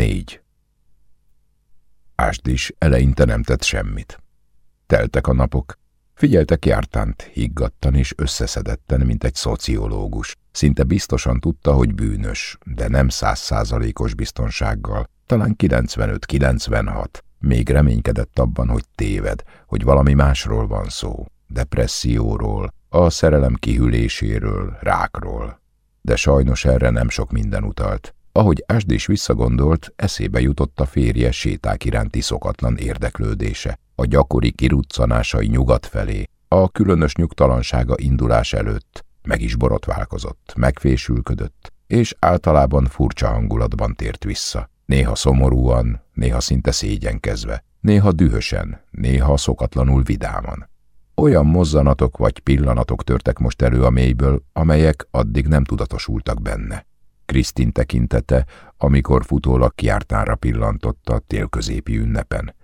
Négy. Ásdis eleinte nem tett semmit. Teltek a napok, figyeltek jártánt, higgadtan és összeszedetten, mint egy szociológus. Szinte biztosan tudta, hogy bűnös, de nem százszázalékos biztonsággal, talán 95-96. Még reménykedett abban, hogy téved, hogy valami másról van szó, depresszióról, a szerelem kihűléséről, rákról. De sajnos erre nem sok minden utalt. Ahogy Ásd is visszagondolt, eszébe jutott a férje séták iránti szokatlan érdeklődése, a gyakori kiruccanásai nyugat felé, a különös nyugtalansága indulás előtt, meg is borotválkozott, megfésülködött, és általában furcsa hangulatban tért vissza. Néha szomorúan, néha szinte szégyenkezve, néha dühösen, néha szokatlanul vidáman. Olyan mozzanatok vagy pillanatok törtek most elő a mélyből, amelyek addig nem tudatosultak benne. Krisztin tekintete, amikor futólag kiártánra pillantotta a télközépi ünnepen.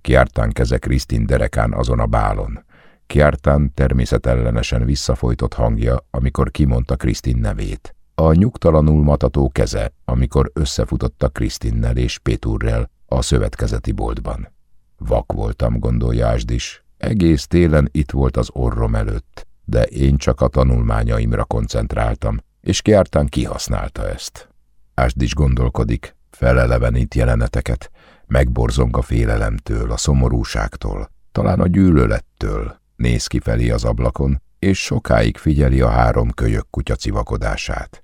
Kiártán keze Krisztin derekán azon a bálon. Kiártán természetellenesen visszafojtott hangja, amikor kimondta Krisztin nevét. A nyugtalanul matató keze, amikor összefutottak Krisztinnel és Péturrel a szövetkezeti boltban. Vak voltam, gondolja Ásdis. Egész télen itt volt az orrom előtt, de én csak a tanulmányaimra koncentráltam, és kiártán kihasználta ezt. Ásdis gondolkodik, felelevenít jeleneteket, megborzong a félelemtől, a szomorúságtól, talán a gyűlölettől, néz kifelé az ablakon, és sokáig figyeli a három kölyök kutya civakodását.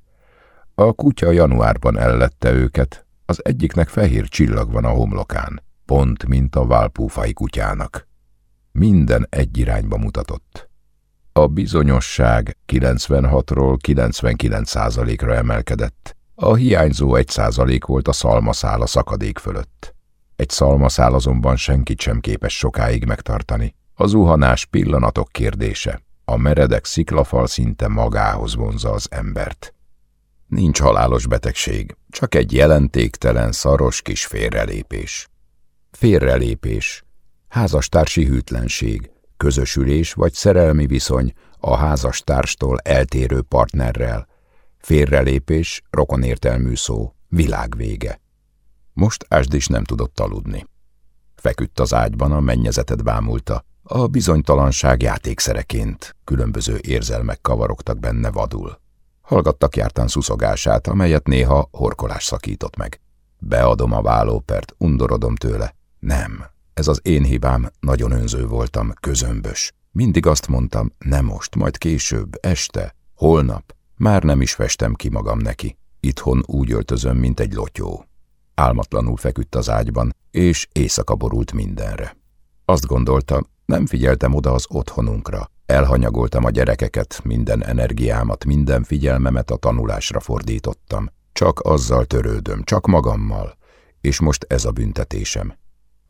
A kutya januárban ellette őket, az egyiknek fehér csillag van a homlokán, pont mint a válpúfai kutyának. Minden egy irányba mutatott. A bizonyosság 96-ról 99% ra emelkedett. A hiányzó egy százalék volt a szalmaszál a szakadék fölött. Egy szalmaszál azonban senkit sem képes sokáig megtartani. A zuhanás pillanatok kérdése. A meredek sziklafal szinte magához vonza az embert. Nincs halálos betegség, csak egy jelentéktelen, szaros kis félrelépés. Félrelépés, házastársi hűtlenség, közösülés vagy szerelmi viszony a házastárstól eltérő partnerrel, félrelépés, rokonértelmű szó, világvége. Most Ásd is nem tudott aludni. Feküdt az ágyban, a mennyezetet bámulta, a bizonytalanság játékszereként, különböző érzelmek kavarogtak benne vadul. Hallgattak jártán szuszogását, amelyet néha horkolás szakított meg. Beadom a vállópert, undorodom tőle. Nem, ez az én hibám, nagyon önző voltam, közömbös. Mindig azt mondtam, nem most, majd később, este, holnap. Már nem is festem ki magam neki. Itthon úgy öltözöm, mint egy lotyó. Álmatlanul feküdt az ágyban, és éjszaka borult mindenre. Azt gondolta, nem figyeltem oda az otthonunkra. Elhanyagoltam a gyerekeket, minden energiámat, minden figyelmemet a tanulásra fordítottam. Csak azzal törődöm, csak magammal. És most ez a büntetésem.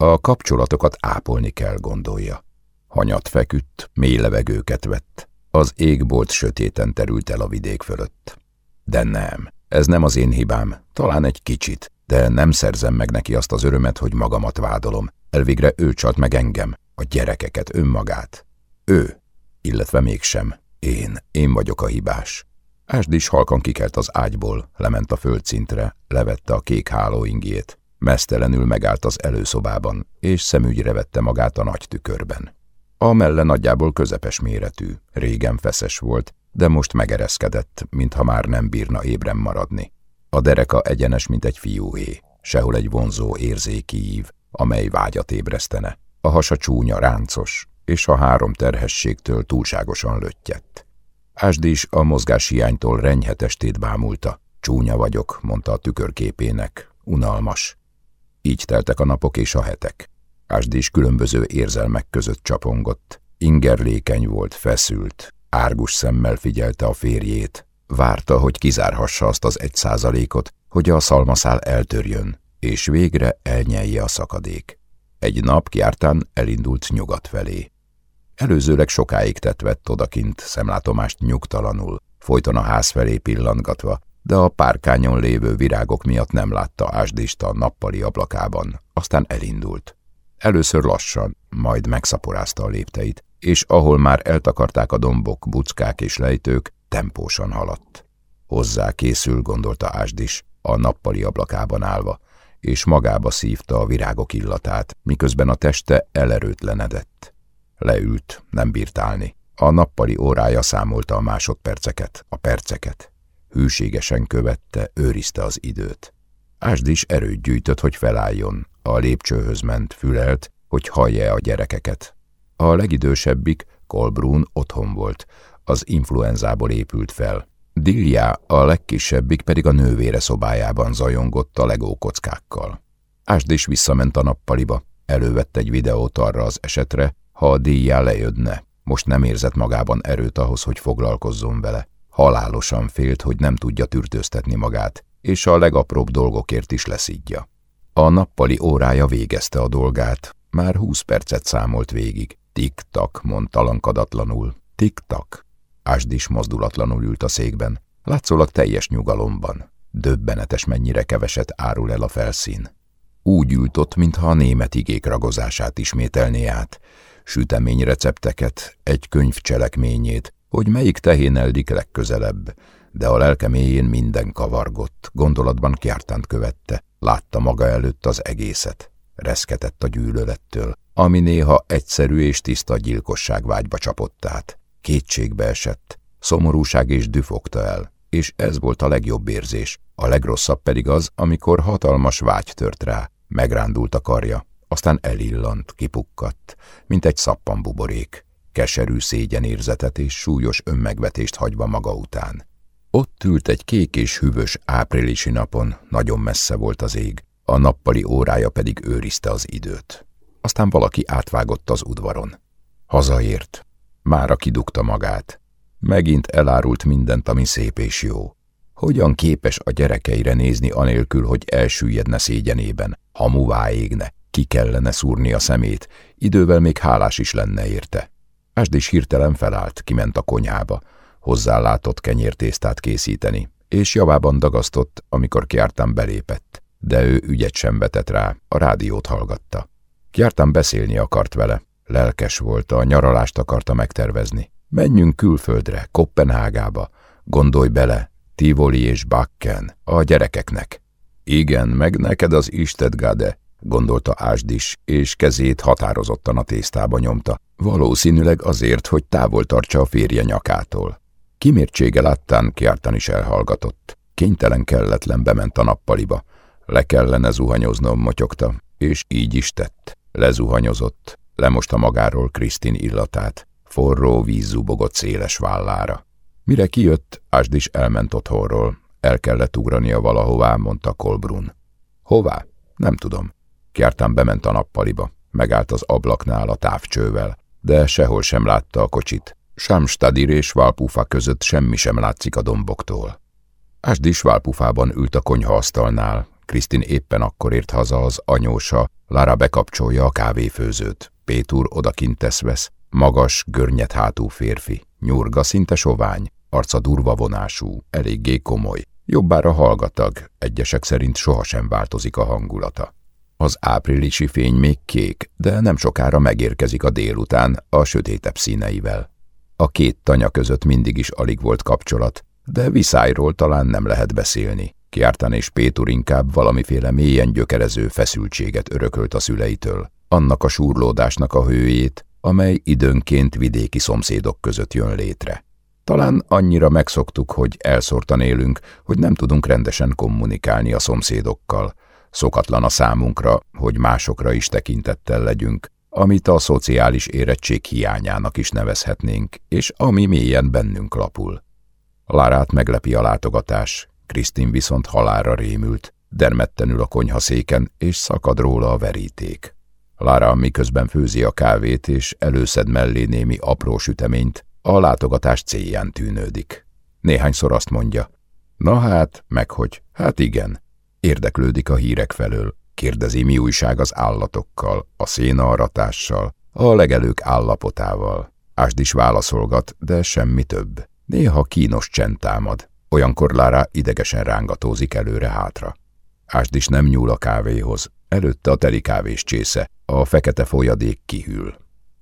A kapcsolatokat ápolni kell, gondolja. Hanyat feküdt, mély levegőket vett. Az égbolt sötéten terült el a vidék fölött. De nem, ez nem az én hibám, talán egy kicsit, de nem szerzem meg neki azt az örömet, hogy magamat vádolom. Elvégre ő csalt meg engem, a gyerekeket, önmagát. Ő, illetve mégsem. Én, én vagyok a hibás. Ásd is halkan kikelt az ágyból, lement a földszintre, levette a kék hálóingjét, Mesztelenül megállt az előszobában, és szemügyre vette magát a nagy tükörben. A melle nagyjából közepes méretű, régen feszes volt, de most megereszkedett, mintha már nem bírna ébren maradni. A dereka egyenes, mint egy fiúé, sehol egy vonzó érzéki ív, amely vágyat ébresztene. A hasa csúnya, ráncos, és a három terhességtől túlságosan löttyett. Ásd is a mozgás hiánytól renyhetestét bámulta. Csúnya vagyok, mondta a tükörképének, unalmas. Így teltek a napok és a hetek. Ásd is különböző érzelmek között csapongott. Ingerlékeny volt, feszült, árgus szemmel figyelte a férjét. Várta, hogy kizárhassa azt az egy százalékot, hogy a szalmaszál eltörjön, és végre elnyelje a szakadék. Egy nap kiártán elindult nyugat felé. Előzőleg sokáig tett vett odakint szemlátomást nyugtalanul, folyton a ház felé pillantgatva, de a párkányon lévő virágok miatt nem látta ásdista a nappali ablakában, aztán elindult. Először lassan, majd megszaporázta a lépteit, és ahol már eltakarták a dombok, buckák és lejtők, tempósan haladt. Hozzá készül, gondolta Ásdis, a nappali ablakában állva, és magába szívta a virágok illatát, miközben a teste elerőtlenedett. Leült, nem bírt állni. A nappali órája számolta a másodperceket, a perceket. Hűségesen követte, őrizte az időt. Ásd is erőt gyűjtött, hogy felálljon. A lépcsőhöz ment, fülelt, hogy hallja a gyerekeket. A legidősebbik, Kolbrún otthon volt, az influenzából épült fel. Dilja, a legkisebbik pedig a nővére szobájában zajongott a legókockákkal. Ásd is visszament a nappaliba, elővett egy videót arra az esetre, ha a díjjá lejödne. Most nem érzett magában erőt ahhoz, hogy foglalkozzon vele. Halálosan félt, hogy nem tudja tűrtőztetni magát, és a legapróbb dolgokért is leszidja. A nappali órája végezte a dolgát, már húsz percet számolt végig. Tik-tak, mondta lankadatlanul. Tik-tak. Ásd is mozdulatlanul ült a székben, látszólag teljes nyugalomban. Döbbenetes mennyire keveset árul el a felszín. Úgy ült ott, mintha a német igék ragozását ismételné át, süteményrecepteket, egy könyv cselekményét, hogy melyik tehén eldik legközelebb, de a lelke mélyén minden kavargott, gondolatban kiártánt követte, látta maga előtt az egészet. Reszketett a gyűlölettől, ami néha egyszerű és tiszta gyilkosság vágyba csapott át. Kétségbe esett, szomorúság és düfogta el, és ez volt a legjobb érzés, a legrosszabb pedig az, amikor hatalmas vágy tört rá, megrándult a karja, aztán elillant, kipukkadt, mint egy szappanbuborék, keserű szégyenérzetet és súlyos önmegvetést hagyva maga után. Ott ült egy kék és hűvös áprilisi napon, nagyon messze volt az ég, a nappali órája pedig őrizte az időt. Aztán valaki átvágott az udvaron. Hazaért. Mára kidugta magát. Megint elárult mindent, ami szép és jó. Hogyan képes a gyerekeire nézni anélkül, hogy elsüllyedne szégyenében, hamuvá égne, ki kellene szúrni a szemét, idővel még hálás is lenne érte. Ásd is hirtelen felállt, kiment a konyhába, hozzálátott kenyértésztát készíteni, és javában dagasztott, amikor kiártán belépett, de ő ügyet sem vetett rá, a rádiót hallgatta. Kiártán beszélni akart vele, lelkes volt, a nyaralást akarta megtervezni. Menjünk külföldre, Kopenhágába, gondolj bele, Tivoli és Bakken, a gyerekeknek. Igen, meg neked az Istedgade, gondolta Ásdis, és kezét határozottan a tésztába nyomta, valószínűleg azért, hogy távol tartsa a férje nyakától. Kimértsége láttán kiártan is elhallgatott. Kénytelen kelletlen bement a nappaliba. Le kellene zuhanyoznom, motyogta, és így is tett. Lezuhanyozott, lemosta magáról Krisztin illatát, forró víz zubogott széles vállára. Mire kijött, Ásdis elment otthonról. El kellett ugrania valahová, mondta Kolbrun. Hová? Nem tudom. Kjártán bement a nappaliba, megállt az ablaknál a távcsővel, de sehol sem látta a kocsit. Sámstadir és Válpufa között semmi sem látszik a domboktól. Ásdis Válpufában ült a konyhaasztalnál, Krisztin éppen akkor ért haza az anyósa, Lara bekapcsolja a kávéfőzőt. Pétur odakint tesz vesz, magas, görnyet hátú férfi, nyurga, szinte sovány, arca durva vonású, eléggé komoly, jobbára hallgatag, egyesek szerint sohasem változik a hangulata. Az áprilisi fény még kék, de nem sokára megérkezik a délután a sötétebb színeivel. A két tanya között mindig is alig volt kapcsolat, de viszályról talán nem lehet beszélni. Kiártán és Pétur inkább valamiféle mélyen gyökerező feszültséget örökölt a szüleitől, annak a súrlódásnak a hőjét, amely időnként vidéki szomszédok között jön létre. Talán annyira megszoktuk, hogy elszórtan élünk, hogy nem tudunk rendesen kommunikálni a szomszédokkal. Szokatlan a számunkra, hogy másokra is tekintettel legyünk, amit a szociális érettség hiányának is nevezhetnénk, és ami mélyen bennünk lapul. Lárát meglepi a látogatás, Krisztin viszont halára rémült, dermedtenül a konyhaszéken, és szakad róla a veríték. Lára miközben főzi a kávét, és előszed mellé némi apró süteményt, a látogatás célján tűnődik. Néhányszor azt mondja, na hát, meg hogy, hát igen. Érdeklődik a hírek felől, kérdezi, mi újság az állatokkal, a szénaaratással, a legelők állapotával. Ásd is válaszolgat, de semmi több. Néha kínos csend támad. Olyankor Lára idegesen rángatózik előre-hátra. Ásd is nem nyúl a kávéhoz. Előtte a teli kávés csésze, a fekete folyadék kihűl.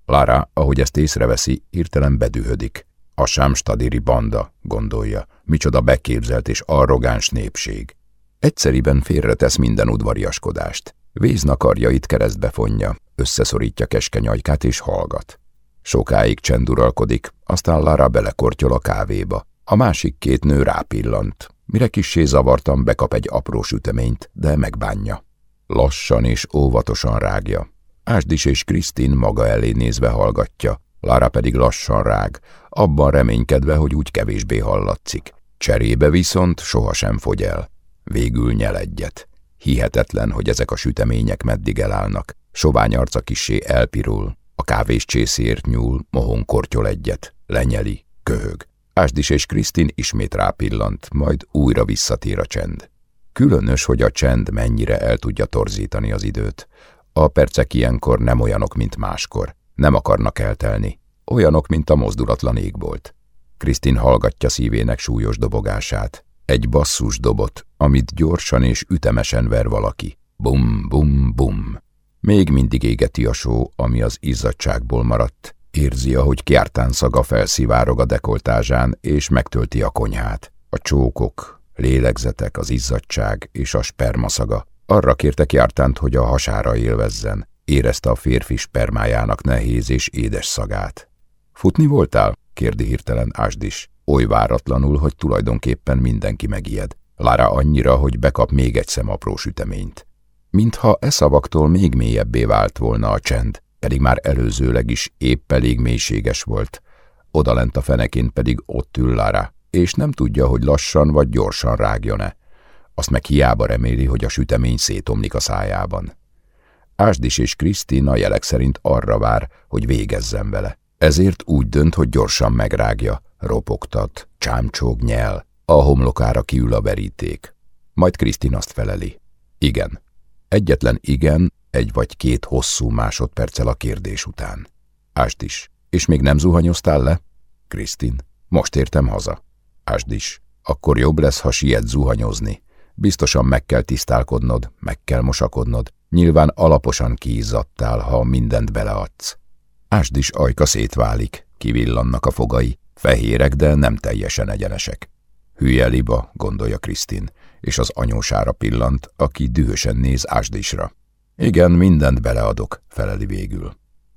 Lara, ahogy ezt észreveszi, hirtelen bedühödik. A sámstadiri banda, gondolja, micsoda beképzelt és arrogáns népség. Egyszeriben félretesz minden udvariaskodást. Víznakarjait keresztbe fonja, összeszorítja keskeny ajkát és hallgat. Sokáig csend uralkodik, aztán Lara belekortyol a kávéba. A másik két nő rápillant. Mire kissé zavartam, bekap egy apró süteményt, de megbánja. Lassan és óvatosan rágja. Ásdis és Krisztin maga elé nézve hallgatja, Lara pedig lassan rág, abban reménykedve, hogy úgy kevésbé hallatszik. Cserébe viszont sohasem fogy el. Végül nyel egyet. Hihetetlen, hogy ezek a sütemények meddig elállnak. Sovány arca kisé elpirul, a kávés csészért nyúl, mohon kortyol egyet, lenyeli, köhög. Ásdis és Krisztin ismét rápillant, majd újra visszatér a csend. Különös, hogy a csend mennyire el tudja torzítani az időt. A percek ilyenkor nem olyanok, mint máskor. Nem akarnak eltelni. Olyanok, mint a mozdulatlan égbolt. Krisztin hallgatja szívének súlyos dobogását. Egy basszus dobot, amit gyorsan és ütemesen ver valaki. Bum, bum, bum. Még mindig égeti a só, ami az izzadságból maradt. Érzi, ahogy kiártán szaga felszivárog a dekoltázsán, és megtölti a konyhát. A csókok, lélegzetek, az izzadság és a spermaszaga. Arra kérte Kiártánt, hogy a hasára élvezzen. Érezte a férfi spermájának nehéz és édes szagát. Futni voltál? Kérdi hirtelen Ásdis. Oly váratlanul, hogy tulajdonképpen mindenki megijed. Lara annyira, hogy bekap még egy szem apró süteményt. Mintha e szavaktól még mélyebbé vált volna a csend, pedig már előzőleg is épp elég mélységes volt. Odalent a fenekén pedig ott ül Lara, és nem tudja, hogy lassan vagy gyorsan rágjon-e. Azt meg hiába reméli, hogy a sütemény szétomlik a szájában. Ásdis és Krisztina jelek szerint arra vár, hogy végezzen vele. Ezért úgy dönt, hogy gyorsan megrágja, ropogtat, csámcsóg nyel, a homlokára kiül a veríték. Majd Krisztin azt feleli. Igen. Egyetlen igen, egy vagy két hosszú másodperccel a kérdés után. Ásd is. És még nem zuhanyoztál le? Krisztin. Most értem haza. Ásd is. Akkor jobb lesz, ha siet zuhanyozni. Biztosan meg kell tisztálkodnod, meg kell mosakodnod. Nyilván alaposan kiizzadtál, ha mindent beleadsz. Ásd is ajka szétválik, kivillannak a fogai, fehérek, de nem teljesen egyenesek. Hülye liba, gondolja Krisztin, és az anyósára pillant, aki dühösen néz Ásdisra. Igen, mindent beleadok, feleli végül.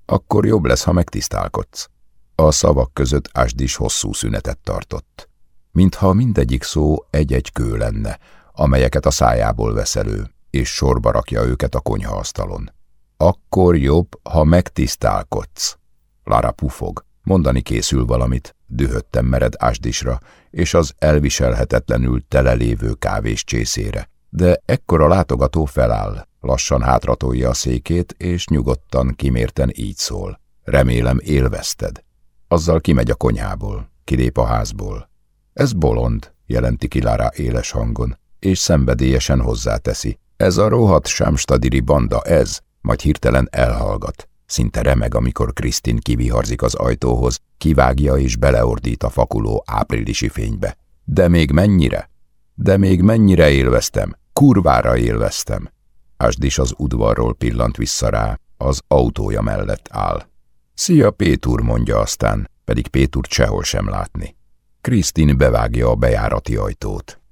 Akkor jobb lesz, ha megtisztálkodsz. A szavak között Ásdis hosszú szünetet tartott. Mintha mindegyik szó egy-egy kő lenne, amelyeket a szájából vesz elő, és sorba rakja őket a konyhaasztalon. Akkor jobb, ha megtisztálkodsz. Lara pufog, mondani készül valamit, dühöttem mered Ásdisra, és az elviselhetetlenül telelévő kávés csészére. De ekkor a látogató feláll, lassan hátratolja a székét, és nyugodtan, kimérten így szól. Remélem élvezted. Azzal kimegy a konyhából, kilép a házból. Ez bolond, jelenti ki Lara éles hangon, és szenvedélyesen hozzáteszi. Ez a rohadt sámstadiri banda, ez, majd hirtelen elhallgat. Szinte remeg, amikor Krisztin kiviharzik az ajtóhoz, kivágja és beleordít a fakuló áprilisi fénybe. De még mennyire? De még mennyire élveztem? Kurvára élveztem. Ásdis az udvarról pillant vissza rá, az autója mellett áll. Szia, Pétur, mondja aztán, pedig Péturt sehol sem látni. Krisztin bevágja a bejárati ajtót.